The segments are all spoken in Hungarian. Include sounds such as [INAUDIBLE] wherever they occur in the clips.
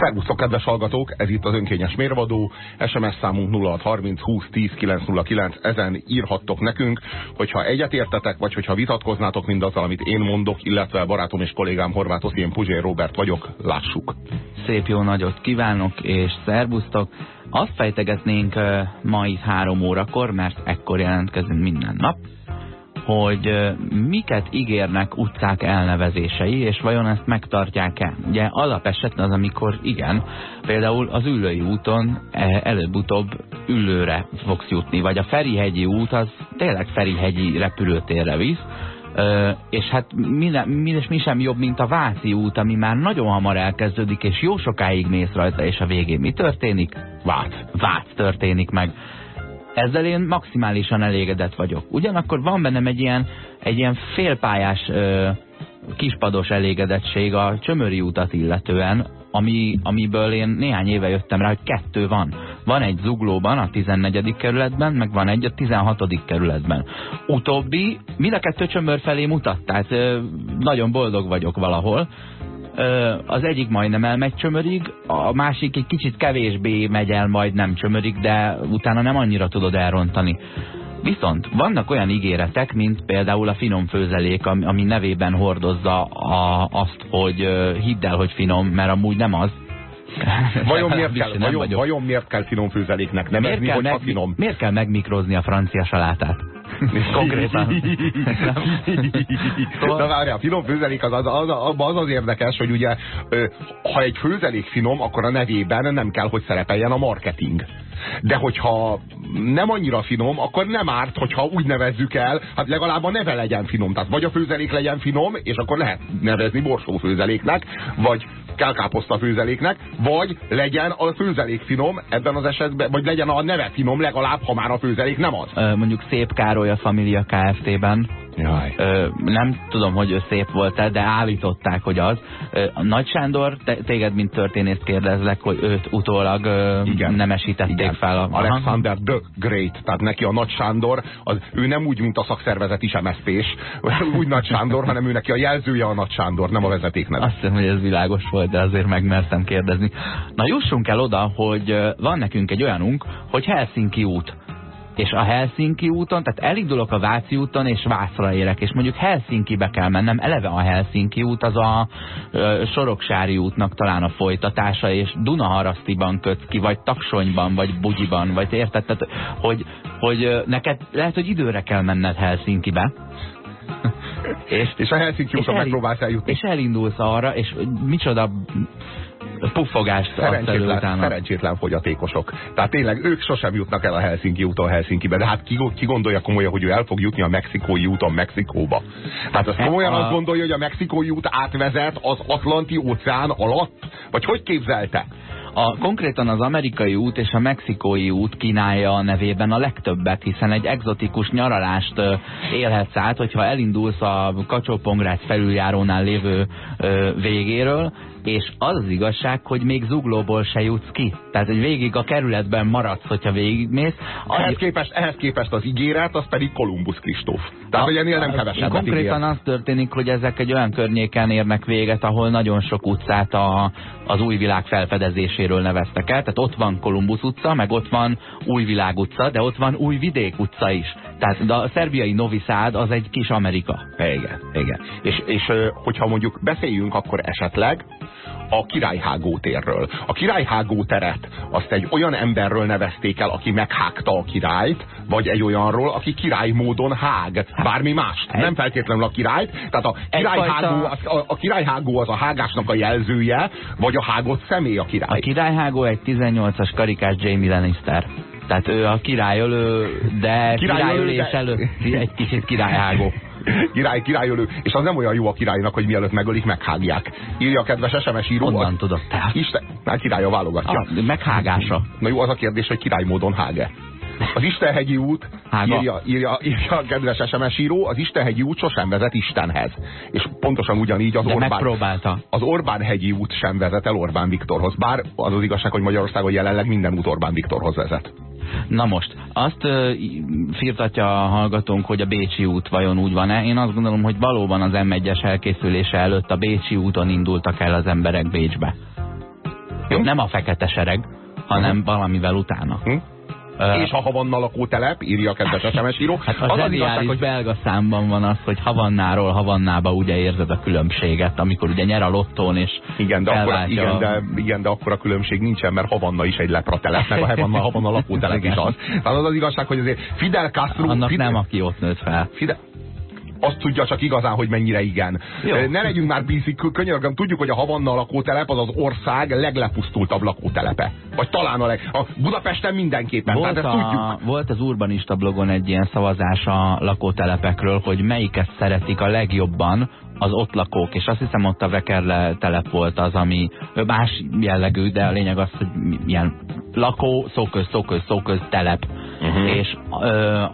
Szervusztok, kedves hallgatók! Ez itt az önkényes mérvadó. SMS számunk 0630 20 10 909. Ezen írhattok nekünk, hogyha egyetértetek, vagy hogyha vitatkoznátok mindazzal, amit én mondok, illetve barátom és kollégám Horváth Oszien Puzsér Robert vagyok. Lássuk! Szép jó nagyot kívánok, és szervusztok! Azt fejtegetnénk ma itt három órakor, mert ekkor jelentkezünk minden nap, hogy miket ígérnek utcák elnevezései, és vajon ezt megtartják-e. Ugye alapeset az, amikor igen, például az Üllői úton e, előbb-utóbb Üllőre fogsz jutni, vagy a Ferihegyi út az tényleg Ferihegyi repülőtérre visz, Ö, és hát minden, minden, mi sem jobb, mint a Váci út, ami már nagyon hamar elkezdődik, és jó sokáig mész rajta, és a végén mi történik? Vác. Vác történik meg. Ezzel én maximálisan elégedett vagyok. Ugyanakkor van bennem egy ilyen, egy ilyen félpályás ö, kispados elégedettség a Csömöri utat illetően, ami, amiből én néhány éve jöttem rá, hogy kettő van. Van egy Zuglóban, a 14. kerületben, meg van egy a 16. kerületben. Utóbbi mind a kettő csömör felé mutat, tehát ö, nagyon boldog vagyok valahol. Az egyik majdnem elmegy csömörig, a másik egy kicsit kevésbé megy el majd nem csömörig, de utána nem annyira tudod elrontani. Viszont vannak olyan ígéretek, mint például a finom főzelék, ami, nevében hordozza a, azt, hogy hidd el, hogy finom, mert amúgy nem az. Vajon miért, [LAUGHS] kell, vajon, vajon miért kell finom főzeléknek nevezni, miért kell, meg, finom? miért kell megmikrozni a francia salátát? Konkrétan. [LAUGHS] Na várjál, finom főzelék az az, az, az az érdekes, hogy ugye ha egy főzelék finom, akkor a nevében nem kell, hogy szerepeljen a marketing. De hogyha nem annyira finom, akkor nem árt, hogyha úgy nevezzük el, hát legalább a neve legyen finom. Tehát vagy a főzelék legyen finom, és akkor lehet nevezni borsó főzeléknek, vagy kelkáposzta főzeléknek, vagy legyen a főzelék finom ebben az esetben, vagy legyen a neve finom legalább, ha már a főzelék nem az. Mondjuk Szép Károly a Família Kft-ben Jaj. Ö, nem tudom, hogy ő szép volt-e, de állították, hogy az. Ö, Nagy Sándor, te, téged, mint történészt kérdezlek, hogy őt utólag ö, Igen. nemesítették Igen. fel. A... Alexander the Great, tehát neki a Nagy Sándor, az, ő nem úgy, mint a szakszervezet is MSZP-s, [LAUGHS] úgy Nagy Sándor, hanem ő neki a jelzője a Nagy Sándor, nem a vezetéknek. Azt hiszem, hogy ez világos volt, de azért megmertem kérdezni. Na jussunk el oda, hogy van nekünk egy olyanunk, hogy Helsinki út és a Helsinki úton, tehát elindulok a Váci úton, és Vászra érek, és mondjuk Helsinkibe kell mennem, eleve a Helsinki út az a ö, Soroksári útnak talán a folytatása, és Dunaharasztiban kötsz ki, vagy Taksonyban, vagy Bugyiban, vagy érted, tehát, hogy, hogy neked lehet, hogy időre kell menned Helsinkibe, és, [LAUGHS] és a Helsinki úton megpróbálsz eljutni. És elindulsz arra, és micsoda puffogást szerencsétlen, szerencsétlen fogyatékosok. Tehát tényleg ők sosem jutnak el a Helsinki úton Helsinkibe, de hát ki, ki gondolja komolyan, hogy ő el fog jutni a mexikói úton Mexikóba. Tehát az komolyan azt gondolja, hogy a mexikói út átvezet az Atlanti óceán alatt? Vagy hogy képzelte? A, konkrétan az amerikai út és a mexikói út kínálja a nevében a legtöbbet, hiszen egy egzotikus nyaralást élhetsz át, hogyha elindulsz a kacsó felüljárónál lévő végéről, és az az igazság, hogy még zuglóból se jutsz ki. Tehát, hogy végig a kerületben maradsz, hogyha végigmész. Ehhez képest, ehhez képest az ígéret, az pedig Kolumbusz Kristóf. Tehát, hogy ennél nem kevesebbet Konkrétan az történik, hogy ezek egy olyan környéken érnek véget, ahol nagyon sok utcát a, az új világ felfedezéséről neveztek el. Tehát ott van Kolumbusz utca, meg ott van új világ utca, de ott van új vidék utca is. Tehát a szerbiai Novi Sad az egy kis Amerika. Igen, igen. És, és hogyha mondjuk beszéljünk, akkor esetleg a Királyhágó térről. A Királyhágó teret azt egy olyan emberről nevezték el, aki meghágta a királyt, vagy egy olyanról, aki király módon hág. Bármi más. Nem feltétlenül a királyt. Tehát a királyhágó, az, a, a királyhágó az a hágásnak a jelzője, vagy a hágott személy a király. A királyhágó egy 18-as karikás Jamie Lannister. Tehát ő a királyölő, de királyölés de... előtt egy kicsit királyhágó. Király, királyölő, és az nem olyan jó a királynak, hogy mielőtt megölik, meghágják. Írja a kedves SMS író. Honnan tudod te? Isten, már királya válogatja. A, meghágása. Na jó, az a kérdés, hogy király módon háge. Az Istenhegyi út, írja, írja, írja a kedves SMS író, az Istenhegyi út sosem vezet Istenhez. És pontosan ugyanígy az De Orbán, megpróbálta. az Orbán hegyi út sem vezet el Orbán Viktorhoz. Bár az az igazság, hogy Magyarországon jelenleg minden út Orbán Viktorhoz vezet. Na most, azt uh, firtatja a hallgatónk, hogy a Bécsi út vajon úgy van-e. Én azt gondolom, hogy valóban az M1-es elkészülése előtt a Bécsi úton indultak el az emberek Bécsbe. Jó, Hm? Nem a fekete sereg, hanem hm? valamivel utána. Hm? És a Havanna lakótelep, írja a kedves SMS író. Hát a az zseniális hogy... belga számban van az, hogy Havannáról Havannába ugye érzed a különbséget, amikor ugye nyer a lottón és igen de, akkor, igen, de, igen, de akkor a különbség nincsen, mert Havanna is egy lepratelep, meg a Havanna, [LAUGHS] Havanna lakótelep is az. Tehát az az igazság, hogy azért Fidel Castro... Annak Fidel, nem, aki ott nőtt fel. Fidel, azt tudja csak igazán, hogy mennyire igen. Jó. Ne legyünk már bízik, könyörgöm, tudjuk, hogy a Havanna lakótelep az az ország leglepusztultabb lakótelepe. Vagy talán a leg... A Budapesten mindenképpen, volt tehát ezt a, tudjuk. Volt az Urbanista blogon egy ilyen szavazás a lakótelepekről, hogy melyiket szeretik a legjobban az ott lakók, és azt hiszem ott a Vekerle telep volt az, ami más jellegű, de a lényeg az, hogy ilyen lakó, szóköz, szóköz, szóköz telep. Uh mhm. -huh. És ö,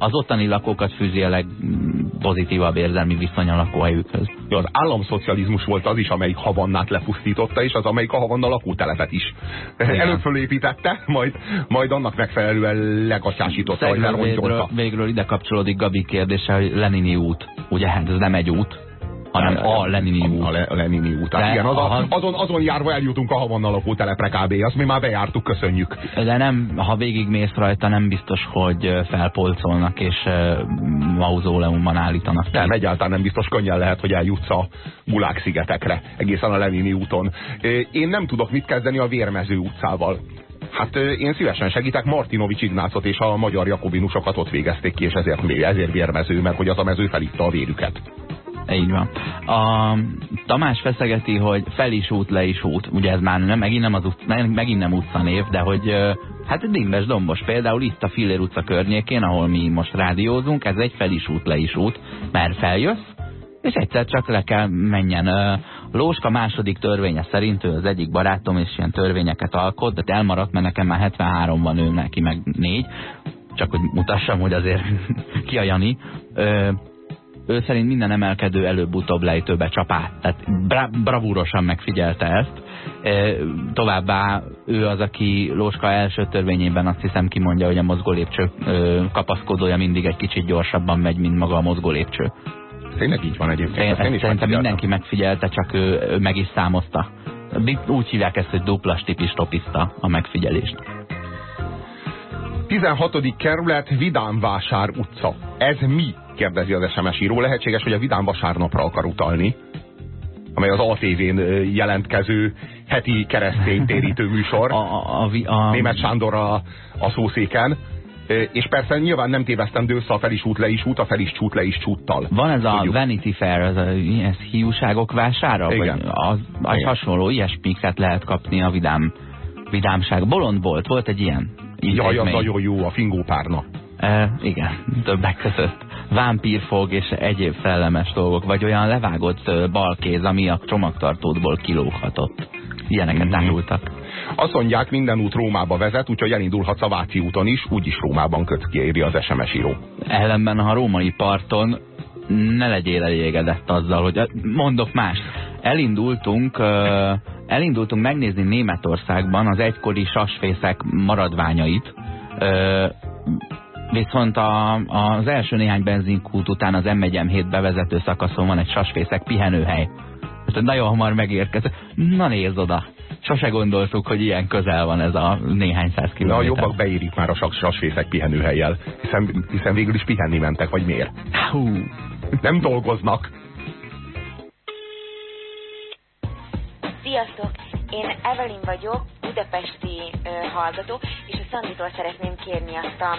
az ottani lakókat fűzi a legpozitívabb érzelmi viszony a lakóhelyükhöz. Ja, az államszocializmus volt az is, amelyik Havannát lepusztította, és az, amelyik a Havanna lakótelepet is. Előbb fölépítette, majd, majd annak megfelelően legatyásította, vagy Végről, végről ide kapcsolódik Gabi kérdése, hogy Lenini út. Ugye, hát ez nem egy út, hanem a Lenini út. A, a Lenini út. Hát igen, az a, azon, azon járva eljutunk a Havanna lakótelepre kb. Azt mi már bejártuk, köszönjük. De nem, ha végigmész rajta, nem biztos, hogy felpolcolnak és mauzóleumban állítanak. Nem, egyáltalán nem biztos, könnyen lehet, hogy eljutsz a Gulák szigetekre, egészen a Lenini úton. Én nem tudok mit kezdeni a Vérmező utcával. Hát én szívesen segítek, Martinovics Ignácot és a magyar jakobinusokat ott végezték ki, és ezért, ezért vérmező, mert hogy az a mező felitta a vérüket. Így van. A Tamás feszegeti, hogy fel is út, le is út. Ugye ez már nem, megint nem, az utca, megint nem utcanév, de hogy hát Dimbes Dombos például itt a Fillér utca környékén, ahol mi most rádiózunk, ez egy fel is út, le is út, mert feljössz, és egyszer csak le kell menjen. Lóska második törvénye szerint ő az egyik barátom, és ilyen törvényeket alkot, de elmaradt, mert nekem már 73 van, ő neki meg négy, csak hogy mutassam, hogy azért [LAUGHS] ki a Jani ő szerint minden emelkedő előbb-utóbb lejtőbe csapát. Tehát bra bravúrosan megfigyelte ezt. E, továbbá ő az, aki Lóska első törvényében azt hiszem kimondja, hogy a mozgólépcső kapaszkodója mindig egy kicsit gyorsabban megy, mint maga a mozgólépcső. Tényleg így van egyébként. Én, ezt szerintem mindenki megfigyelte, csak ő, ő meg is számozta. Úgy hívják ezt, hogy dupla stopista a megfigyelést. 16. kerület Vidámvásár utca. Ez mi? Kérdezi az SMS író. Lehetséges, hogy a Vidám vasárnapra akar utalni, amely az ATV-n jelentkező heti keresztény térítő [LAUGHS] műsor. A, a, a, a, Német Sándor a, a szószéken. És persze nyilván nem tévesztendő össze a fel is út, le is út, a fel is csút, le is csúttal. Van ez Tudjuk. a Vanity Fair, ez, a, ez hiúságok vására? Igen. Vagy az, az Igen. hasonló ilyesmiket lehet kapni a vidám, vidámság. Bolond volt, volt egy ilyen. Jaj, az nagyon jó, a fingópárna. E, igen, többek között vámpírfog és egyéb szellemes dolgok, vagy olyan levágott balkéz, ami a csomagtartódból kilóghatott. Ilyeneket mm. árultak. Azt mondják, minden út Rómába vezet, úgyhogy elindulhatsz a Váci úton is, úgyis Rómában köt ki, az SMS író. Ellenben a római parton ne legyél elégedett azzal, hogy mondok más. Elindultunk, elindultunk megnézni Németországban az egykori sasfészek maradványait, Viszont a, az első néhány benzinkút után az m 1 bevezető szakaszon van egy sasfészek pihenőhely. Most nagyon hamar megérkezett. Na nézd oda! Sose gondoltuk, hogy ilyen közel van ez a néhány száz kilométer. Na jobbak beérik már a sasfészek pihenőhelyjel, hiszen, hiszen végül is pihenni mentek, vagy miért? Hú. Nem dolgoznak. Sziasztok! Én Evelyn vagyok, budapesti ö, hallgató, és a Szanditól szeretném kérni azt a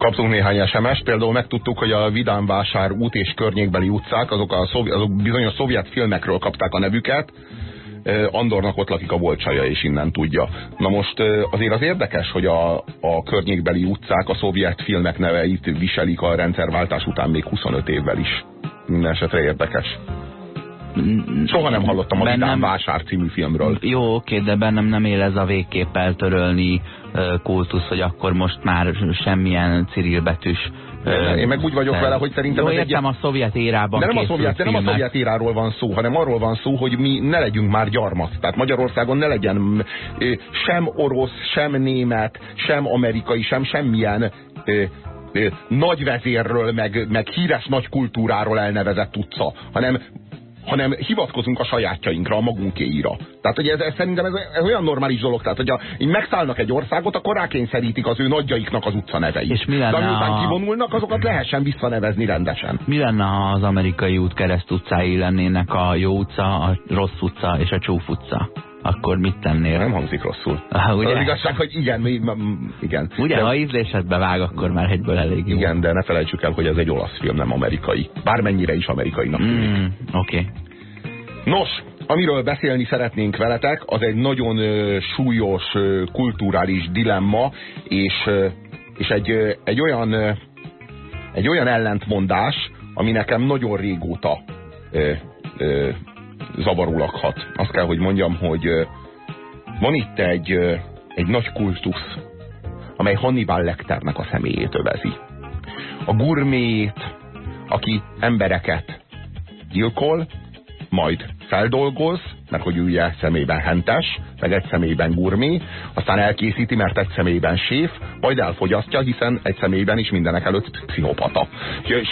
Kaptunk néhány SMS, például megtudtuk, hogy a Vidánvásár út és környékbeli utcák, azok, a szovjet, azok bizonyos szovjet filmekről kapták a nevüket, Andornak ott lakik a Volcsaja, és innen tudja. Na most azért az érdekes, hogy a, a környékbeli utcák a szovjet filmek neveit viselik a rendszerváltás után még 25 évvel is. Minden esetre érdekes. Soha nem hallottam a bennem, Vidám Vásár című filmről. Jó, oké, de bennem nem él ez a végképp eltörölni kultusz, hogy akkor most már semmilyen cirilbetűs Én, én meg úgy vagyok vele, hogy szerintem Jó, ez egy értem, a szovjet érában de nem a szovjet, de nem a szovjet éráról van szó, hanem arról van szó, hogy mi ne legyünk már gyarmat. Tehát Magyarországon ne legyen sem orosz, sem német, sem amerikai, sem semmilyen nagy vezérről, meg, meg híres nagy kultúráról elnevezett utca, hanem hanem hivatkozunk a sajátjainkra, a magunkéira. Tehát, hogy ez, ez szerintem ez, ez olyan normális dolog, tehát, hogy a, így megszállnak egy országot, akkor rákényszerítik az ő nagyjaiknak az utca neveit. És mi lenne De amiután a- kivonulnak, azokat lehessen visszanevezni rendesen. Mi lenne, ha az amerikai út kereszt utcái lennének a jó utca, a rossz utca és a csúf utca? Akkor mit tennél? Nem hangzik rosszul. Ah, ugye? Az igazság, hogy igen, igen. Ugye, de, ha ízlésedbe vág, akkor már egyből elég jó. igen, de ne felejtsük el, hogy ez egy olasz film, nem amerikai. Bármennyire is amerikainak tűnik. Mm, Oké. Okay. Nos, amiről beszélni szeretnénk veletek, az egy nagyon ö, súlyos ö, kulturális dilemma, és, ö, és egy, ö, egy, olyan, ö, egy olyan ellentmondás, ami nekem nagyon régóta ö, ö, zavaró lakhat. Azt kell, hogy mondjam, hogy van itt egy, egy nagy kultusz, amely Hannibal Lecternek a személyét övezi. A gurmét, aki embereket gyilkol, majd feldolgoz, mert hogy ugye szemében hentes, meg egy szemében gurmé, aztán elkészíti, mert egy szemében séf, majd elfogyasztja, hiszen egy szemében is mindenek előtt pszichopata.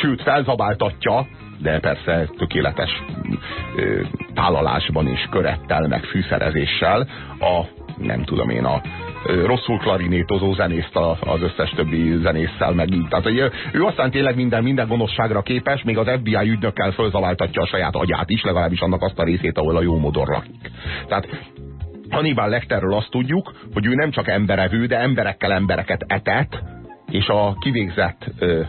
Sőt, felzabáltatja, de persze tökéletes ö, tálalásban is, körettel, meg fűszerezéssel a, nem tudom én, a ö, rosszul klarinétozó zenészt az összes többi zenésszel meg így. Tehát, hogy ő aztán tényleg minden, minden gonoszságra képes, még az FBI ügynökkel fölzaváltatja a saját agyát is, legalábbis annak azt a részét, ahol a jó modor lakik. Tehát Hannibal Lecterről azt tudjuk, hogy ő nem csak emberevő, de emberekkel embereket etet, és a kivégzett ö,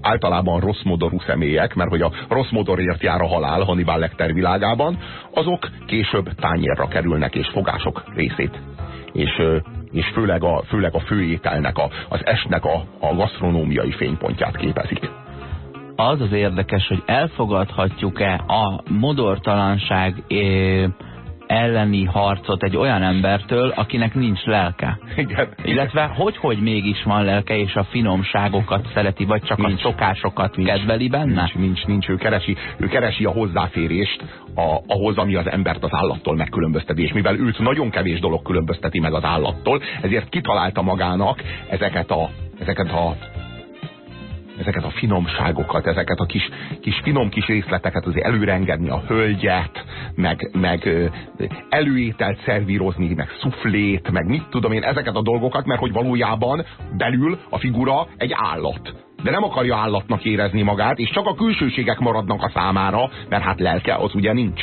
általában rossz modorú személyek, mert hogy a rossz modorért jár a halál Hannibal Lecter világában, azok később tányérra kerülnek és fogások részét. És, és főleg, a, főleg a főételnek, a, az esnek a, a gasztronómiai fénypontját képezik. Az az érdekes, hogy elfogadhatjuk-e a modortalanság elleni harcot egy olyan embertől, akinek nincs lelke. Igen. Illetve hogy, hogy mégis van lelke, és a finomságokat szereti, vagy csak Nincs. a szokásokat kedveli benne? Nincs, nincs, nincs. Ő keresi, ő keresi a hozzáférést a, ahhoz, ami az embert az állattól megkülönbözteti. És mivel őt nagyon kevés dolog különbözteti meg az állattól, ezért kitalálta magának ezeket a, ezeket a ezeket a finomságokat, ezeket a kis, kis finom kis részleteket azért előre engedni a hölgyet, meg, meg előételt szervírozni, meg szuflét, meg mit tudom én, ezeket a dolgokat, mert hogy valójában belül a figura egy állat. De nem akarja állatnak érezni magát, és csak a külsőségek maradnak a számára, mert hát lelke az ugye nincs.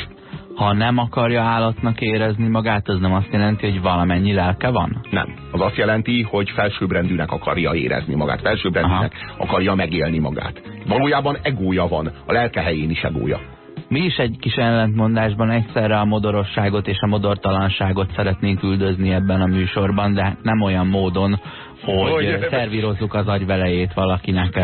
Ha nem akarja állatnak érezni magát, az nem azt jelenti, hogy valamennyi lelke van? Nem. Az azt jelenti, hogy felsőbbrendűnek akarja érezni magát, felsőbbrendűnek akarja megélni magát. Valójában egója van, a lelke helyén is egója. Mi is egy kis ellentmondásban egyszerre a modorosságot és a modortalanságot szeretnénk üldözni ebben a műsorban, de nem olyan módon, hogy Hogy- szervírozzuk az agyvelejét valakinek.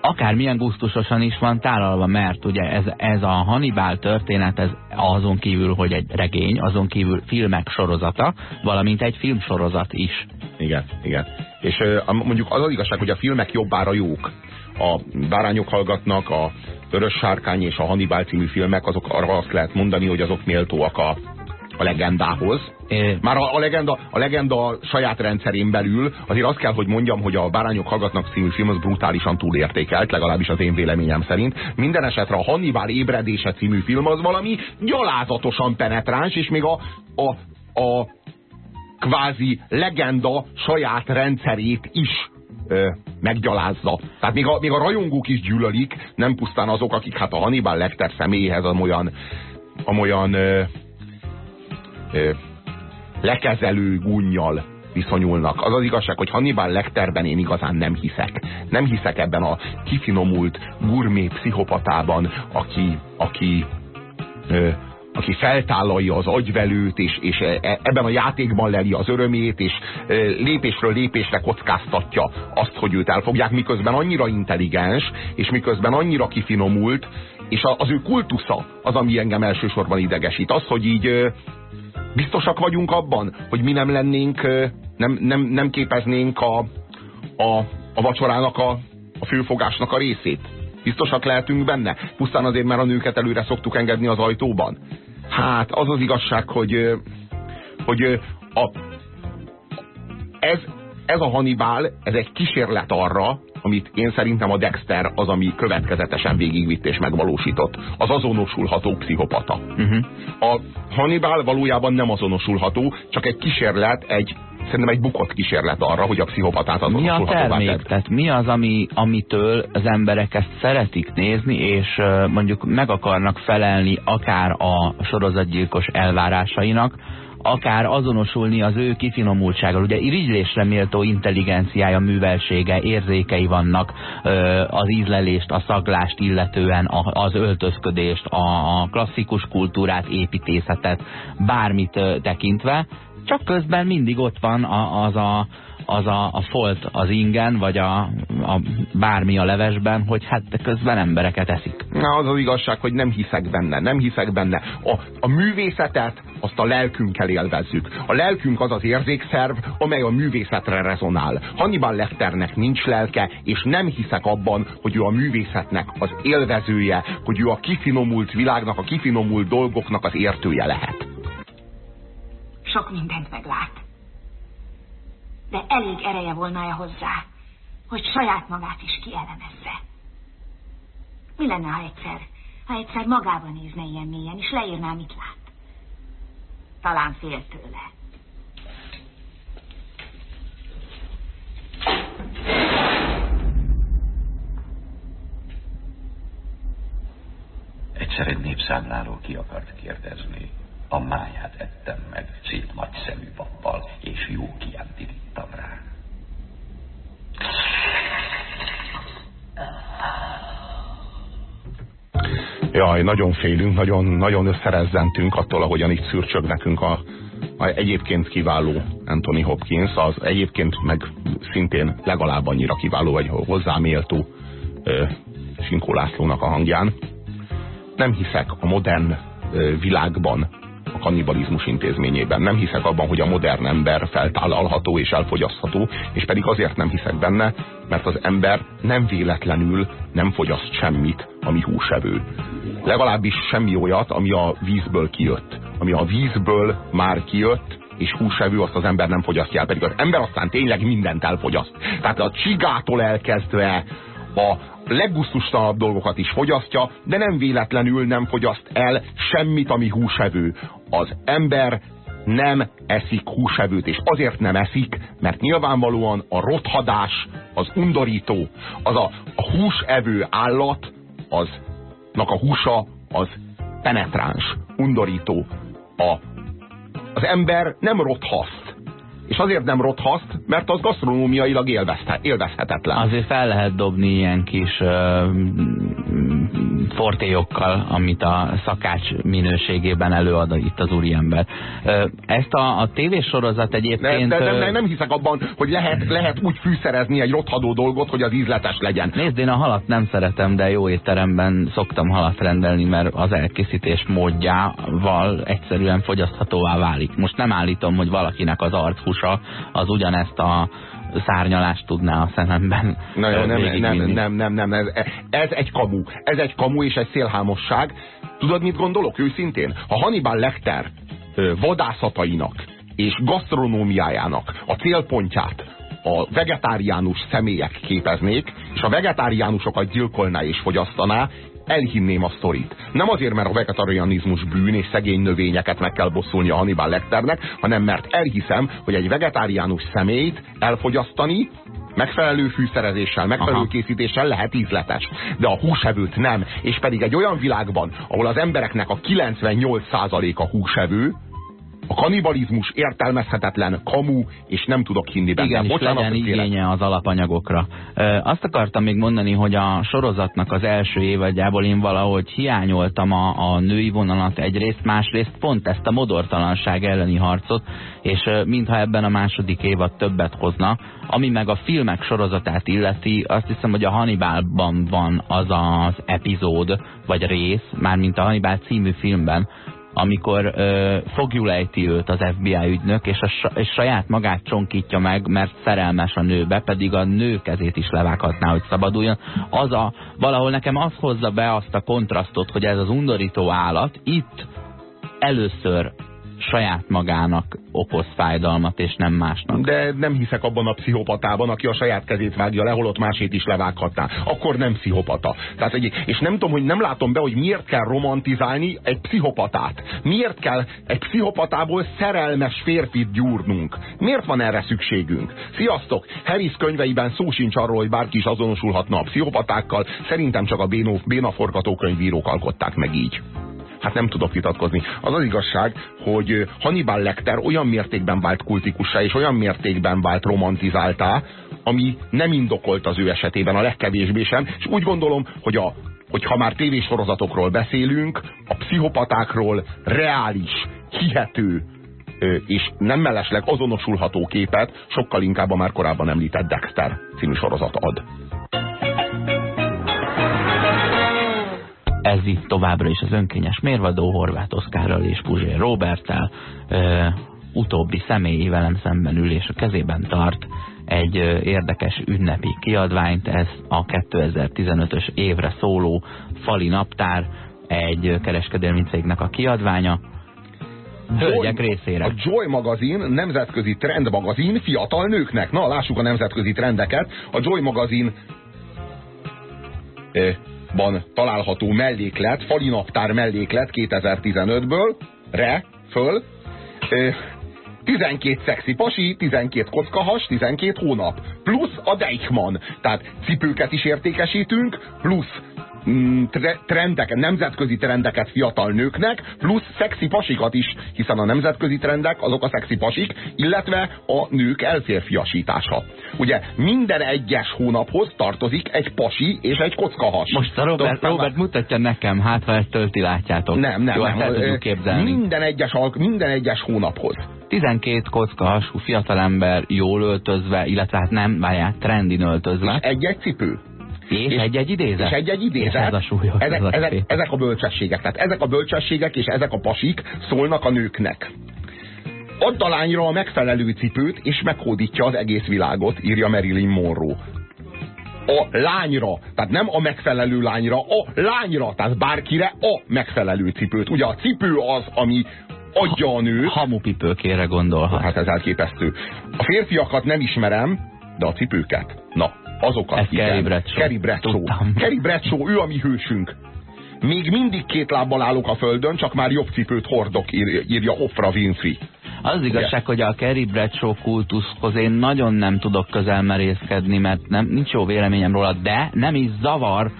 Akármilyen gusztusosan is van tálalva, mert ugye ez, ez a Hannibal történet, ez azon kívül, hogy egy regény, azon kívül filmek sorozata, valamint egy filmsorozat is. Igen, igen. És mondjuk az az igazság, hogy a filmek jobbára jók. A Bárányok hallgatnak, a Vörös Sárkány és a Hannibal című filmek, azok arra azt lehet mondani, hogy azok méltóak a, a legendához. É, Már a, a, legenda, a legenda saját rendszerén belül azért azt kell, hogy mondjam, hogy a Bárányok hallgatnak című film az brutálisan túlértékelt, legalábbis az én véleményem szerint. Minden esetre a Hannibal ébredése című film az valami gyalázatosan penetráns, és még a, a, a kvázi legenda saját rendszerét is ö, meggyalázza. Tehát még a, még a rajongók is gyűlölik, nem pusztán azok, akik hát a Hannibal Lecter személyéhez amolyan, amolyan ö, lekezelő gúnyjal viszonyulnak. Az az igazság, hogy Hannibal Lecterben én igazán nem hiszek. Nem hiszek ebben a kifinomult gurmé pszichopatában, aki, aki ö, aki feltállalja az agyvelőt, és, és e- ebben a játékban leli az örömét, és lépésről lépésre kockáztatja azt, hogy őt elfogják, miközben annyira intelligens, és miközben annyira kifinomult, és az ő kultusza az, ami engem elsősorban idegesít. Az, hogy így biztosak vagyunk abban, hogy mi nem lennénk, nem, nem, nem képeznénk a, a, a vacsorának a, a főfogásnak a részét. Biztosak lehetünk benne? Pusztán azért, mert a nőket előre szoktuk engedni az ajtóban? Hát az az igazság, hogy, hogy a, ez, ez a Hannibal, ez egy kísérlet arra, amit én szerintem a Dexter az, ami következetesen végigvitt és megvalósított. Az azonosulható pszichopata. Uh-huh. A Hannibal valójában nem azonosulható, csak egy kísérlet, egy szerintem egy bukott kísérlet arra, hogy a pszichopatát azonosulhatóvá Mi a termék? Tehát mi az, ami, amitől az emberek ezt szeretik nézni, és mondjuk meg akarnak felelni akár a sorozatgyilkos elvárásainak, akár azonosulni az ő kifinomultsággal. Ugye irigylésre méltó intelligenciája, művelsége, érzékei vannak az ízlelést, a szaglást illetően, az öltözködést, a klasszikus kultúrát, építészetet, bármit tekintve, csak közben mindig ott van az a az a, a folt az ingen, vagy a, a bármi a levesben, hogy hát közben embereket eszik. Na, az az igazság, hogy nem hiszek benne, nem hiszek benne. A, a művészetet azt a lelkünkkel élvezzük. A lelkünk az az érzékszerv, amely a művészetre rezonál. Hannibal Lecternek nincs lelke, és nem hiszek abban, hogy ő a művészetnek az élvezője, hogy ő a kifinomult világnak, a kifinomult dolgoknak az értője lehet. Sok mindent meglát de elég ereje volna-e hozzá, hogy saját magát is kielemezze. Mi lenne, ha egyszer, ha egyszer magába nézne ilyen mélyen, és leírná, mit lát? Talán fél tőle. Egyszer egy népszámláló ki akart kérdezni. A máját ettem meg szép nagy szemű pappal, és jó kiánt Vittam rá. Jaj, nagyon félünk, nagyon, nagyon összerezzentünk attól, ahogyan itt szürcsög nekünk a, a egyébként kiváló Anthony Hopkins, az egyébként meg szintén legalább annyira kiváló, vagy hozzáméltó Sinkó Lászlónak a hangján. Nem hiszek a modern ö, világban kannibalizmus intézményében. Nem hiszek abban, hogy a modern ember feltállalható és elfogyasztható, és pedig azért nem hiszek benne, mert az ember nem véletlenül nem fogyaszt semmit, ami húsevő. Legalábbis semmi olyat, ami a vízből kijött. Ami a vízből már kijött, és húsevő, azt az ember nem fogyasztja el, pedig az ember aztán tényleg mindent elfogyaszt. Tehát a csigától elkezdve a leggusztustalanabb dolgokat is fogyasztja, de nem véletlenül nem fogyaszt el semmit, ami húsevő. Az ember nem eszik húsevőt, és azért nem eszik, mert nyilvánvalóan a rothadás az undorító. Az a, a húsevő állat, aznak a húsa az penetráns, undorító. A, az ember nem rothaszt, és azért nem rothaszt, mert az gasztronómiailag élvezhetetlen. Azért fel lehet dobni ilyen kis uh, fortéjokkal, amit a szakács minőségében előad itt az úriember. Ezt a, a tévésorozat egyébként... De, de, de nem hiszek abban, hogy lehet, lehet úgy fűszerezni egy rothadó dolgot, hogy az ízletes legyen. Nézd, én a halat nem szeretem, de jó étteremben szoktam halat rendelni, mert az elkészítés módjával egyszerűen fogyaszthatóvá válik. Most nem állítom, hogy valakinek az archús húsa az ugyanezt a szárnyalást tudná a szememben. Na jó, nem, nem, nem, nem, nem, ez, ez egy kamu. Ez egy kamu és egy szélhámosság. Tudod, mit gondolok őszintén? Ha Hannibal Lecter vadászatainak és gasztronómiájának a célpontját a vegetáriánus személyek képeznék, és a vegetáriánusokat gyilkolná és fogyasztaná, elhinném a sztorit. Nem azért, mert a vegetarianizmus bűn és szegény növényeket meg kell bosszulni a Hannibal Lecternek, hanem mert elhiszem, hogy egy vegetáriánus személyt elfogyasztani megfelelő fűszerezéssel, megfelelő Aha. készítéssel lehet ízletes. De a húsevőt nem. És pedig egy olyan világban, ahol az embereknek a 98%-a húsevő, A kanibalizmus értelmezhetetlen, kamu, és nem tudok hinni benne. Igen, Bocsánat, legyen igénye az alapanyagokra. Ö, azt akartam még mondani, hogy a sorozatnak az első évadjából én valahogy hiányoltam a, a női vonalat egyrészt, másrészt pont ezt a modortalanság elleni harcot, és ö, mintha ebben a második évad többet hozna, ami meg a filmek sorozatát illeti, azt hiszem, hogy a Hannibalban van az az epizód, vagy rész, mármint a Hannibal című filmben, amikor ö, fogjul ejti őt az FBI ügynök, és, a, és saját magát csonkítja meg, mert szerelmes a nőbe, pedig a nő kezét is levághatná, hogy szabaduljon. Az a, valahol nekem az hozza be azt a kontrasztot, hogy ez az undorító állat itt először saját magának okoz fájdalmat, és nem másnak. De nem hiszek abban a pszichopatában, aki a saját kezét vágja le, holott másét is levághatná. Akkor nem pszichopata. Tehát egy, és nem tudom, hogy nem látom be, hogy miért kell romantizálni egy pszichopatát. Miért kell egy pszichopatából szerelmes férfit gyúrnunk? Miért van erre szükségünk? Sziasztok! Harris könyveiben szó sincs arról, hogy bárki is azonosulhatna a pszichopatákkal. Szerintem csak a bénó, bénaforgatókönyvírók alkották meg így. Hát nem tudok vitatkozni. Az az igazság, hogy Hannibal Lecter olyan mértékben vált kultikussá, és olyan mértékben vált romantizáltá, ami nem indokolt az ő esetében a legkevésbé sem, és úgy gondolom, hogy a hogy ha már tévésorozatokról beszélünk, a pszichopatákról reális, hihető és nem mellesleg azonosulható képet sokkal inkább a már korábban említett Dexter című sorozat ad. Ez itt továbbra is az önkényes mérvadó Horváth Oszkárral és Puzsér Roberttel. Ö, utóbbi személyi velem szemben ül és a kezében tart egy érdekes ünnepi kiadványt, ez a 2015-ös évre szóló fali naptár, egy kereskedelmi cégnek a kiadványa, hölgyek részére. A Joy magazin, nemzetközi trendmagazin fiatal nőknek. Na, lássuk a nemzetközi trendeket. A Joy magazin ban található melléklet, fali naptár melléklet 2015-ből, re, föl, eh, 12 szexi pasi, 12 kockahas, 12 hónap. Plusz a Deichmann. Tehát cipőket is értékesítünk, plusz trendeket, nemzetközi trendeket fiatal nőknek, plusz szexi pasikat is, hiszen a nemzetközi trendek azok a szexi pasik, illetve a nők elférfiasítása. Ugye minden egyes hónaphoz tartozik egy pasi és egy kockahas. Most a Robert, Tudod, Robert mutatja nekem, hát ha ezt tölti látjátok. nem, nem, Jó, nem. el tudjuk képzelni. Minden egyes, minden egyes hónaphoz. 12 kocka hasú fiatalember jól öltözve, illetve hát nem, várják, trendin öltözve. Egy-egy cipő. És egy-egy idézet. És egy-egy idézet. És ez a súlyos. Ezek, ez a ezek, ezek a bölcsességek. Tehát ezek a bölcsességek és ezek a pasik szólnak a nőknek. Add a lányra a megfelelő cipőt, és meghódítja az egész világot, írja Marilyn Monroe. A lányra, tehát nem a megfelelő lányra, a lányra, tehát bárkire a megfelelő cipőt. Ugye a cipő az, ami adja a nőt. Hamupipőkére gondolhat. Hát ez elképesztő. A férfiakat nem ismerem, de a cipőket. Na, azokat Ez. Carrie Bradshaw. Carrie Bradshaw. Ő a mi hősünk. Még mindig két lábbal állok a földön, csak már jobb cipőt hordok, ír, írja Oprah Winfrey. Az az igazság, hogy a Carrie Bradshaw kultuszhoz én nagyon nem tudok közel merészkedni, mert nem, nincs jó véleményem róla, de nem is zavar,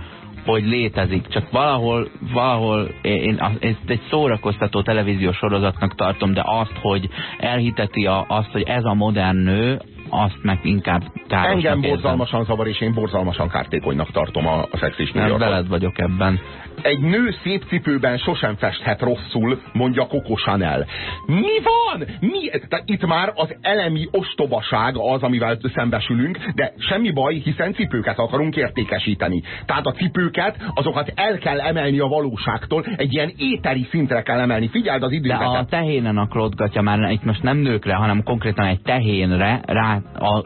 hogy létezik. Csak valahol, valahol én ezt egy szórakoztató televíziós sorozatnak tartom, de azt, hogy elhiteti a, azt, hogy ez a modern nő, azt meg inkább károsnak Engem érzem. borzalmasan zavar, és én borzalmasan kártékonynak tartom a, a szexis New Yorkot. veled vagyok ebben. Egy nő szép cipőben sosem festhet rosszul, mondja Coco Chanel. Mi van? Mi? Tehát itt már az elemi ostobaság az, amivel szembesülünk, de semmi baj, hiszen cipőket akarunk értékesíteni. Tehát a cipőket, azokat el kell emelni a valóságtól, egy ilyen éteri szintre kell emelni. Figyeld az De időzetet. a tehénen a klotgatja már itt most nem nőkre, hanem konkrétan egy tehénre rá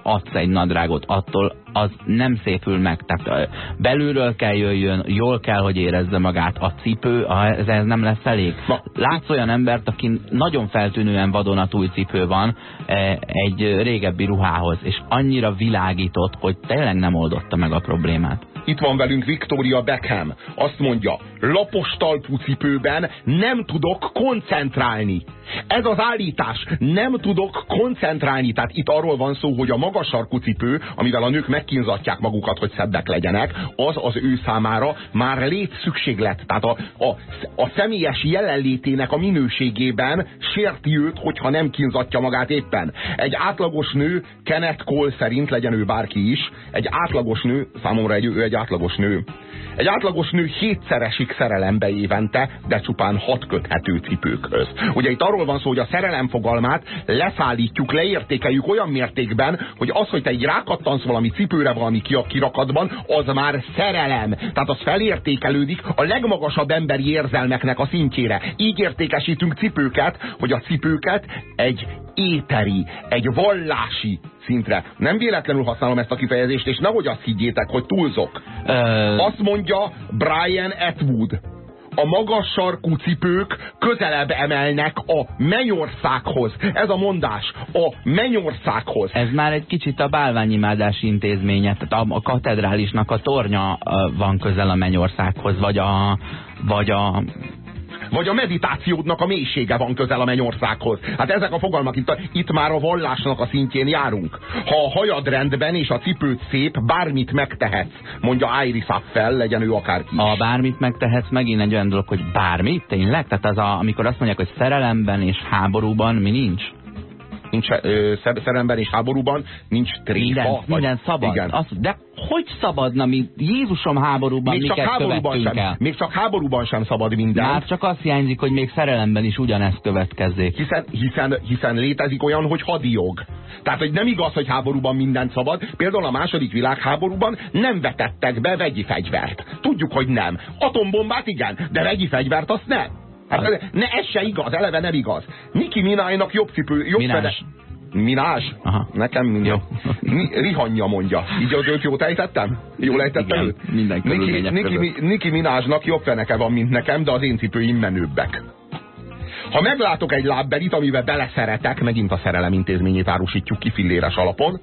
adsz egy nadrágot, attól az nem szépül meg. Tehát belülről kell jöjjön, jól kell, hogy érezze magát. A cipő, ez, ez nem lesz elég. Látsz olyan embert, aki nagyon feltűnően vadonatúj cipő van e, egy régebbi ruhához, és annyira világított, hogy tényleg nem oldotta meg a problémát. Itt van velünk Victoria Beckham. Azt mondja, lapos talpú cipőben nem tudok koncentrálni. Ez az állítás, nem tudok koncentrálni. Tehát itt arról van szó, hogy a magas sarkú cipő, amivel a nők meg megkínzatják magukat, hogy szebbek legyenek, az az ő számára már létszükséglet. Tehát a, a, a személyes jelenlétének a minőségében sérti őt, hogyha nem kínzatja magát éppen. Egy átlagos nő, Kenneth Cole szerint, legyen ő bárki is, egy átlagos nő, számomra egy, ő egy átlagos nő, egy átlagos nő hétszer esik szerelembe évente, de csupán hat köthető cipőkhöz. Ugye itt arról van szó, hogy a szerelem fogalmát leszállítjuk, leértékeljük olyan mértékben, hogy az, hogy te egy rákattansz valami cipőre valami kirakatban, az már szerelem. Tehát az felértékelődik a legmagasabb emberi érzelmeknek a szintjére. Így értékesítünk cipőket, hogy a cipőket egy éteri, egy vallási szintre. Nem véletlenül használom ezt a kifejezést, és nehogy azt higgyétek, hogy túlzok. Ö... Azt mondja Brian Atwood, a magas sarkú cipők közelebb emelnek a mennyországhoz. Ez a mondás, a mennyországhoz. Ez már egy kicsit a bálványimádási intézménye, tehát a, a katedrálisnak a tornya van közel a mennyországhoz, vagy a, vagy a vagy a meditációdnak a mélysége van közel a mennyországhoz. Hát ezek a fogalmak itt, itt már a vallásnak a szintjén járunk. Ha a hajad rendben és a cipőd szép, bármit megtehetsz, mondja Iris Affel, legyen ő akárki. A bármit megtehetsz megint egy olyan dolog, hogy bármit, tényleg? Tehát az a, amikor azt mondják, hogy szerelemben és háborúban mi nincs? nincs ö, szerelemben és háborúban, nincs tréfa. Minden, vagy, minden szabad. Igen. Azt, de hogy szabadna, mi Jézusom háborúban még csak háborúban sem, el? Még csak háborúban sem szabad minden. Már csak azt hiányzik, hogy még szerelemben is ugyanezt következzék. Hiszen, hiszen, hiszen létezik olyan, hogy hadijog. Tehát, hogy nem igaz, hogy háborúban mindent szabad. Például a második világháborúban nem vetettek be vegyi fegyvert. Tudjuk, hogy nem. Atombombát igen, de vegyi fegyvert azt nem. Hát, ne, ez se igaz, eleve nem igaz. Niki Minájnak jobb cipő, jobb Minás. fede... Minás? Aha. Nekem mindegy. Jó. Rihanya mondja. Így az őt jót ejtettem? Jól ejtettem Igen, őt? minden Niki, Niki, Niki Minásnak jobb feneke van, mint nekem, de az én cipőim menőbbek. Ha meglátok egy lábbelit, amivel beleszeretek, megint a szerelem intézményét árusítjuk ki filléres alapon,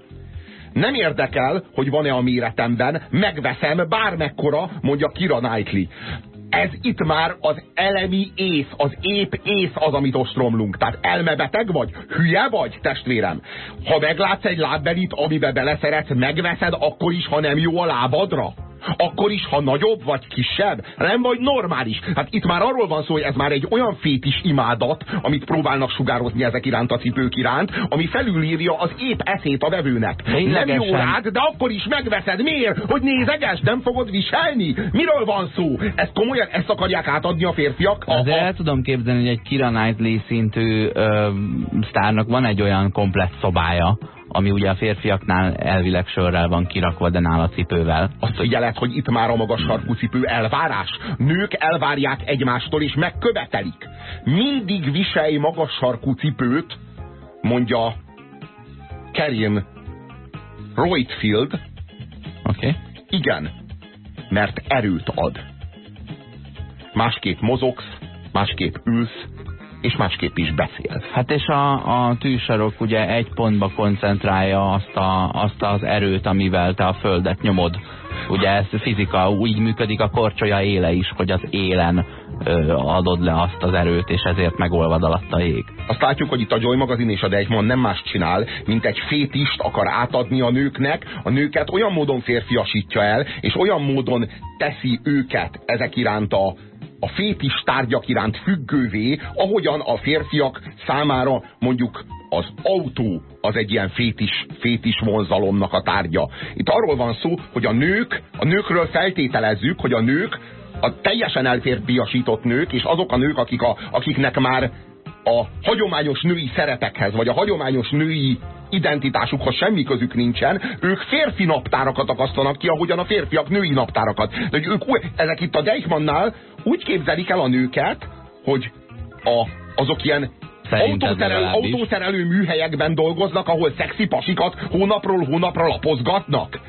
nem érdekel, hogy van-e a méretemben, megveszem bármekkora, mondja Kira Knightley ez itt már az elemi ész, az ép ész az, amit ostromlunk. Tehát elmebeteg vagy, hülye vagy, testvérem. Ha meglátsz egy lábbelit, amibe beleszeretsz, megveszed, akkor is, ha nem jó a lábadra. Akkor is, ha nagyobb vagy kisebb, nem vagy normális. Hát itt már arról van szó, hogy ez már egy olyan fétis imádat, amit próbálnak sugározni ezek iránt a cipők iránt, ami felülírja az épp eszét a vevőnek. Nem jó rád, de akkor is megveszed. Miért? Hogy nézeges, nem fogod viselni? Miről van szó? Ezt komolyan, ezt akarják átadni a férfiak? Azért el tudom képzelni, hogy egy Kira Knightley szintű ö, sztárnak van egy olyan komplett szobája, ami ugye a férfiaknál elvileg sörrel van kirakva, de nála cipővel. Azt figyeled, hogy itt már a magas sarkú cipő elvárás. Nők elvárják egymástól, és megkövetelik. Mindig viselj magas sarkú cipőt, mondja Kerin Roitfield. Oké. Okay. Igen, mert erőt ad. Másképp mozogsz, másképp ülsz, és másképp is beszél. Hát és a, a tűsarok ugye egy pontba koncentrálja azt, a, azt az erőt, amivel te a földet nyomod. Ugye ez fizika, úgy működik a korcsolya éle is, hogy az élen ö, adod le azt az erőt, és ezért megolvad alatt a jég. Azt látjuk, hogy itt a Joy magazin és a Deichmann nem más csinál, mint egy fétist akar átadni a nőknek, a nőket olyan módon férfiasítja el, és olyan módon teszi őket ezek iránt a a fétis tárgyak iránt függővé, ahogyan a férfiak számára mondjuk az autó az egy ilyen fétis, fétis vonzalomnak a tárgya. Itt arról van szó, hogy a nők, a nőkről feltételezzük, hogy a nők, a teljesen elférfiasított nők, és azok a nők, akik a, akiknek már a hagyományos női szerepekhez, vagy a hagyományos női identitásukhoz semmi közük nincsen, ők férfi naptárakat akasztanak ki, ahogyan a férfiak női naptárakat. De hogy ők, ezek itt a Deichmannnál úgy képzelik el a nőket, hogy a, azok ilyen autószerelő, autószerelő műhelyekben dolgoznak, ahol szexi pasikat hónapról hónapra lapozgatnak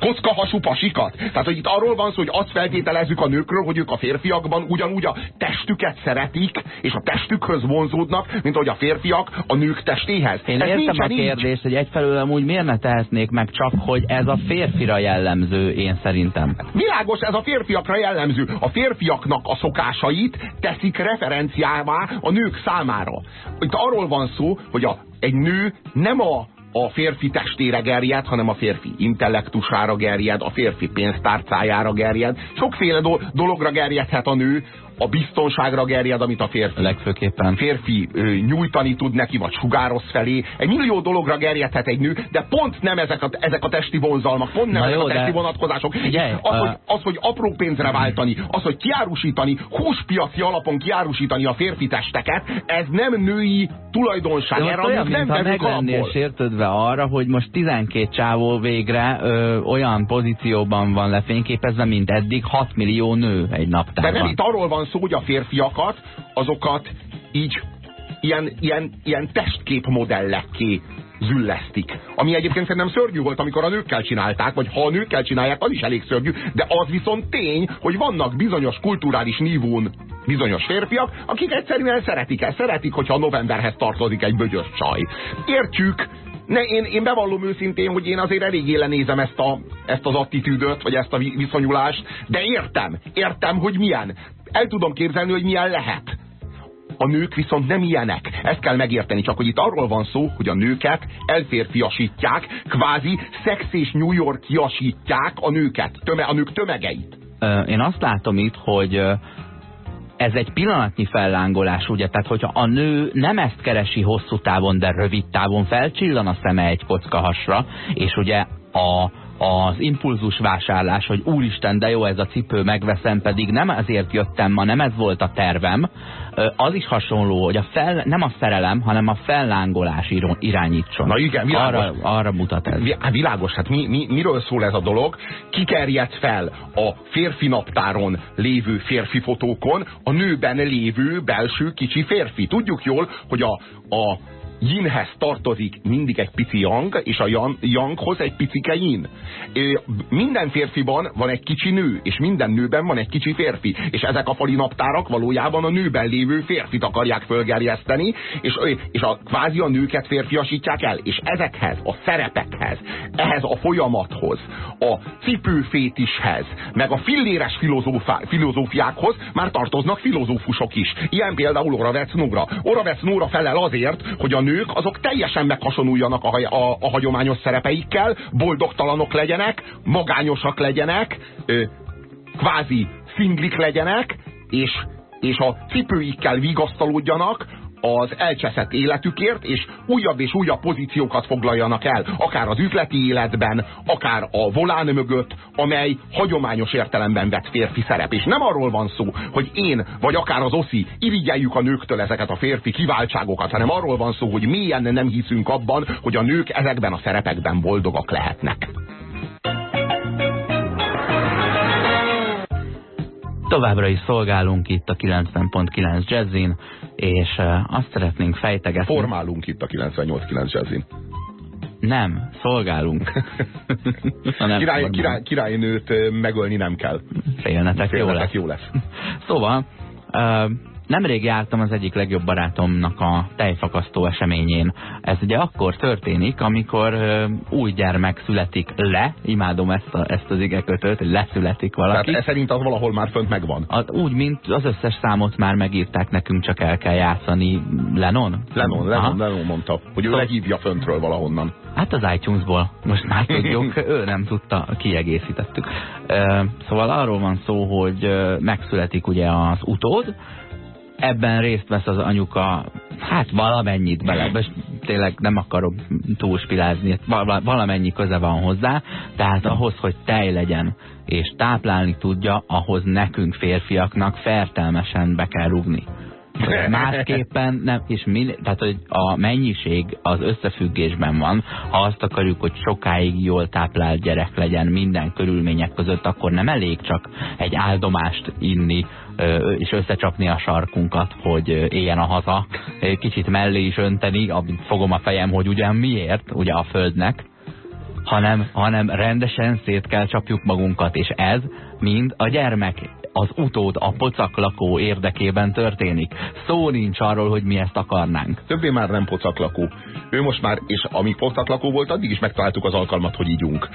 kockahasú pasikat. Tehát, hogy itt arról van szó, hogy azt feltételezzük a nőkről, hogy ők a férfiakban ugyanúgy a testüket szeretik, és a testükhöz vonzódnak, mint ahogy a férfiak a nők testéhez. Én Ez értem a kérdést, hogy egyfelől amúgy miért ne tehetnék meg csak, hogy ez a férfira jellemző, én szerintem. Világos, ez a férfiakra jellemző. A férfiaknak a szokásait teszik referenciává a nők számára. Itt arról van szó, hogy a, egy nő nem a a férfi testére gerjed, hanem a férfi intellektusára gerjed, a férfi pénztárcájára gerjed. Sokféle do dologra gerjedhet a nő, a biztonságra gerjed, amit a férfi. Legfőképpen. Férfi ö, nyújtani tud neki, vagy sugároz felé. Egy millió dologra gerjedhet egy nő, de pont nem ezek a, ezek a testi vonzalmak, pont nem Na ezek jó, a testi de... vonatkozások. Figyelj, az, hogy, az, hogy apró pénzre váltani, az, hogy kiárusítani, húspiaci alapon kiárusítani a férfi testeket, ez nem női tulajdonság. Erre olyan, nem meg lennél sértődve arra, hogy most 12 csávó végre ö, olyan pozícióban van lefényképezve, mint eddig 6 millió nő egy naptárban. De nem itt arról van szó, hogy a férfiakat, azokat így ilyen, ilyen, ilyen testkép modellekké züllesztik. Ami egyébként szerintem szörnyű volt, amikor a nőkkel csinálták, vagy ha a nőkkel csinálják, az is elég szörnyű, de az viszont tény, hogy vannak bizonyos kulturális nívón bizonyos férfiak, akik egyszerűen szeretik ezt, szeretik, hogyha novemberhez tartozik egy bögyös csaj. Értjük, ne, én, én bevallom őszintén, hogy én azért eléggé lenézem ezt, a, ezt az attitűdöt, vagy ezt a viszonyulást, de értem, értem, hogy milyen. El tudom képzelni, hogy milyen lehet. A nők viszont nem ilyenek. Ezt kell megérteni, csak hogy itt arról van szó, hogy a nőket elférfiasítják, kvázi szex és New Yorkiasítják a nőket, töme, a nők tömegeit. Én azt látom itt, hogy ez egy pillanatnyi fellángolás, ugye? Tehát, hogyha a nő nem ezt keresi hosszú távon, de rövid távon felcsillan a szeme egy kockahasra, és ugye a, az impulzus vásárlás, hogy úristen, de jó ez a cipő, megveszem, pedig nem ezért jöttem ma, nem ez volt a tervem, az is hasonló, hogy a fel, nem a szerelem, hanem a fellángolás irányítson. Na igen, világos. Arra, arra mutat ez. Hát világos, hát mi, mi, miről szól ez a dolog? Kikerjed fel a férfi naptáron lévő férfi fotókon a nőben lévő belső kicsi férfi. Tudjuk jól, hogy a, a yinhez tartozik mindig egy pici yang, és a yanghoz egy picike yin. Minden férfiban van egy kicsi nő, és minden nőben van egy kicsi férfi. És ezek a fali naptárak valójában a nőben lévő férfit akarják fölgerjeszteni, és, és a, kvázi a nőket férfiasítják el. És ezekhez, a szerepekhez, ehhez a folyamathoz, a cipőfétishez, meg a filléres filozófiákhoz már tartoznak filozófusok is. Ilyen például Oravec Nóra. Oravec Nóra felel azért, hogy a nők azok teljesen meghasonuljanak a, a, a hagyományos szerepeikkel, boldogtalanok legyenek, magányosak legyenek, ö, kvázi szinglik legyenek, és, és a cipőikkel vigasztalódjanak, az elcseszett életükért, és újabb és újabb pozíciókat foglaljanak el, akár az üzleti életben, akár a volán mögött, amely hagyományos értelemben vett férfi szerep. És nem arról van szó, hogy én, vagy akár az oszi irigyeljük a nőktől ezeket a férfi kiváltságokat, hanem arról van szó, hogy mélyen nem hiszünk abban, hogy a nők ezekben a szerepekben boldogak lehetnek. Továbbra is szolgálunk itt a 90.9 Jazzin, és azt szeretnénk fejtegetni. Formálunk itt a 98.9 Jazzin. Nem, szolgálunk. [LAUGHS] nem király, király, királynőt megölni nem kell. Félnetek, Félnetek jó, jó lesz. Jó lesz. Szóval, uh, Nemrég jártam az egyik legjobb barátomnak a tejfakasztó eseményén. Ez ugye akkor történik, amikor ö, új gyermek születik le, imádom ezt, a, ezt az igekötőt, hogy leszületik valaki. Tehát ez szerint az valahol már fönt megvan? Az, úgy, mint az összes számot már megírták nekünk, csak el kell játszani. Lennon? Lennon, Lennon, Lennon mondta, hogy ő lehívja föntről valahonnan. Hát az iTunes-ból, most már tudjuk, [LAUGHS] ő nem tudta, kiegészítettük. Szóval arról van szó, hogy megszületik ugye az utód, ebben részt vesz az anyuka, hát valamennyit bele, és tényleg nem akarok túlspilázni, valamennyi köze van hozzá, tehát ahhoz, hogy tej legyen, és táplálni tudja, ahhoz nekünk férfiaknak fertelmesen be kell rugni. [LAUGHS] Másképpen nem, és mi, tehát hogy a mennyiség az összefüggésben van. Ha azt akarjuk, hogy sokáig jól táplált gyerek legyen minden körülmények között, akkor nem elég csak egy áldomást inni, és összecsapni a sarkunkat, hogy éljen a haza. Kicsit mellé is önteni, fogom a fejem, hogy ugyan miért, ugye a földnek, hanem, hanem rendesen szét kell csapjuk magunkat, és ez mind a gyermek az utód a pocak lakó érdekében történik. Szó nincs arról, hogy mi ezt akarnánk. Többé már nem pocaklakó. Ő most már, és ami pocaklakó volt, addig is megtaláltuk az alkalmat, hogy ígyunk.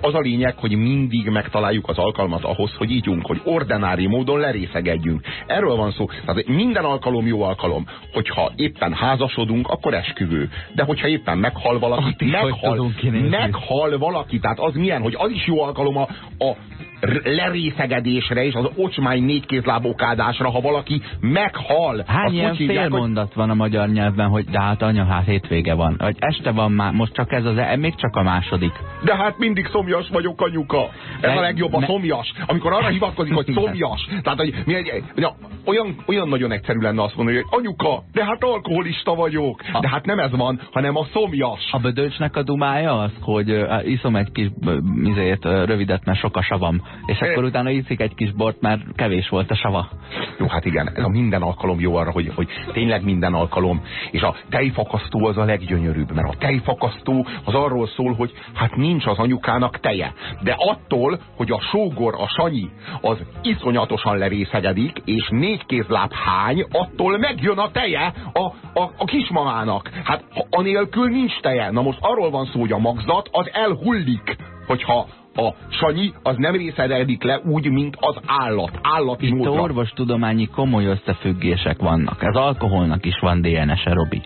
Az a lényeg, hogy mindig megtaláljuk az alkalmat ahhoz, hogy ígyunk, hogy ordinári módon lerészegedjünk. Erről van szó. Tehát minden alkalom jó alkalom. Hogyha éppen házasodunk, akkor esküvő. De hogyha éppen meghal valaki, meghal, meghal valaki, tehát az milyen, hogy az is jó alkalom a, a lerészegedésre és az ocsmány négykézlábokádásra, ha valaki meghal. Hány ilyen félmondat van a magyar nyelvben, hogy de hát anya, hát hétvége van. Vagy este van már, most csak ez az, e, még csak a második. De hát mindig szomjas vagyok, anyuka. Ez de, a legjobb, a ne... szomjas. Amikor arra [LAUGHS] hivatkozik, hogy szomjas. Tehát, hogy mi egy, olyan, olyan nagyon egyszerű lenne azt mondani, hogy anyuka, de hát alkoholista vagyok. De hát nem ez van, hanem a szomjas. A bödölcsnek a dumája az, hogy iszom egy kis uh, rövidet, mert sok a savam és akkor utána iszik egy kis bort, mert kevés volt a sava. Jó, hát igen, ez a minden alkalom jó arra, hogy, hogy tényleg minden alkalom, és a tejfakasztó az a leggyönyörűbb, mert a tejfakasztó az arról szól, hogy hát nincs az anyukának teje, de attól, hogy a sógor, a sanyi, az iszonyatosan lerészegedik, és négy kézláb hány, attól megjön a teje a, a, a kismamának. Hát anélkül nincs teje. Na most arról van szó, hogy a magzat az elhullik, hogyha a sanyi az nem részededik le úgy, mint az állat. Állati Itt módra. orvostudományi komoly összefüggések vannak. Ez alkoholnak is van DNS-e, Robi.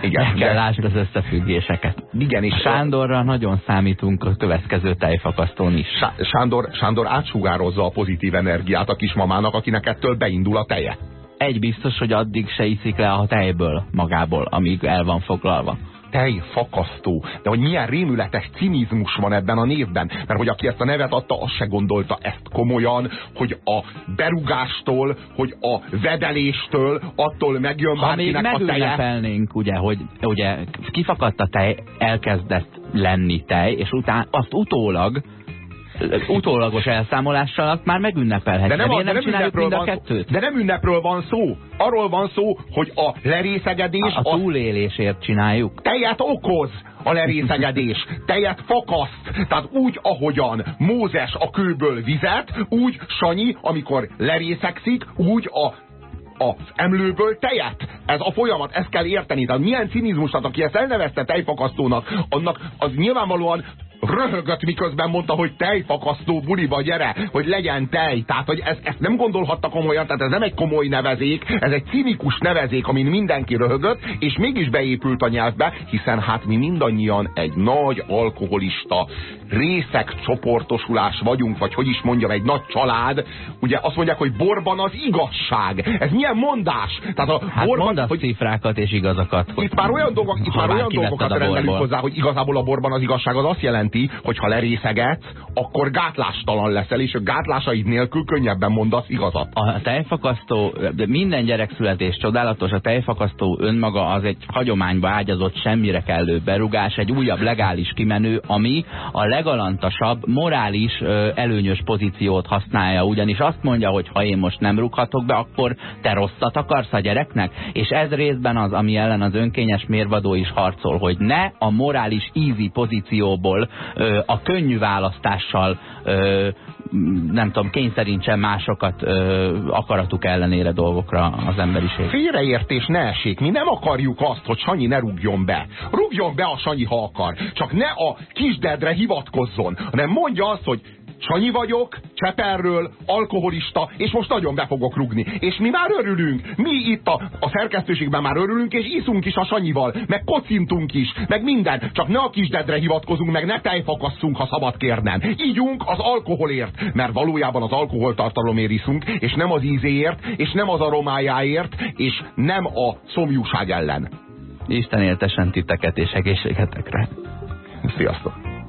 Igen, Meg kell lásd az összefüggéseket. Igen, és Sándorra a... nagyon számítunk a következő tejfakasztón is. Sándor, Sándor átsugározza a pozitív energiát a kismamának, akinek ettől beindul a teje. Egy biztos, hogy addig se iszik le a tejből magából, amíg el van foglalva tejfakasztó. De hogy milyen rémületes cinizmus van ebben a névben. Mert hogy aki ezt a nevet adta, az se gondolta ezt komolyan, hogy a berugástól, hogy a vedeléstől, attól megjön ha bárkinek még a teje. ugye, hogy ugye kifakadt a tej, elkezdett lenni tej, és utána azt utólag utólagos elszámolással már megünnepelhetjük. De nem, a, de nem, nem mind a kettőt? De nem ünnepről van szó. Arról van szó, hogy a lerészegedés... A, a túlélésért csináljuk. Tejet okoz a lerészegedés. [LAUGHS] Tejet fakaszt. Tehát úgy, ahogyan Mózes a kőből vizet, úgy Sanyi, amikor lerészegszik, úgy a az emlőből tejet. Ez a folyamat, ezt kell érteni. Tehát milyen cinizmus, aki ezt elnevezte tejfakasztónak, annak az nyilvánvalóan röhögött miközben mondta, hogy tejfakasztó buliba gyere, hogy legyen tej. Tehát, hogy ezt, ezt nem gondolhatta komolyan, tehát ez nem egy komoly nevezék, ez egy cinikus nevezék, amin mindenki röhögött, és mégis beépült a nyelvbe, hiszen hát mi mindannyian egy nagy alkoholista részek csoportosulás vagyunk, vagy hogy is mondjam, egy nagy család. Ugye azt mondják, hogy borban az igazság. Ez milyen mondás? Tehát a hát borban, hogy cifrákat és igazakat. Itt már olyan, dolgok, itt már olyan dolgokat rendelünk hozzá, hogy igazából a borban az igazság az azt jelenti, jelenti, hogy ha lerészegetsz, akkor gátlástalan leszel, és a gátlásaid nélkül könnyebben mondasz igazat. A tejfakasztó, de minden gyerekszületés csodálatos, a tejfakasztó önmaga az egy hagyományba ágyazott, semmire kellő berugás, egy újabb legális kimenő, ami a legalantasabb, morális előnyös pozíciót használja, ugyanis azt mondja, hogy ha én most nem rúghatok be, akkor te rosszat akarsz a gyereknek, és ez részben az, ami ellen az önkényes mérvadó is harcol, hogy ne a morális easy pozícióból a könnyű választással nem tudom, kényszerítsen másokat ö, akaratuk ellenére dolgokra az emberiség. Félreértés ne esik. Mi nem akarjuk azt, hogy Sanyi ne rúgjon be. Rúgjon be a Sanyi, ha akar. Csak ne a kisdedre hivatkozzon, hanem mondja azt, hogy Sanyi vagyok, Cseperről, alkoholista, és most nagyon be fogok rugni. És mi már örülünk. Mi itt a, a szerkesztőségben már örülünk, és iszunk is a Sanyival, meg kocintunk is, meg minden. Csak ne a kisdedre hivatkozunk, meg ne tejfakasszunk, ha szabad kérnem. Ígyunk az alkoholért, mert valójában az alkoholtartalomért iszunk, és nem az ízéért, és nem az aromájáért, és nem a szomjúság ellen. Isten éltesen titeket és egészségetekre. Sziasztok!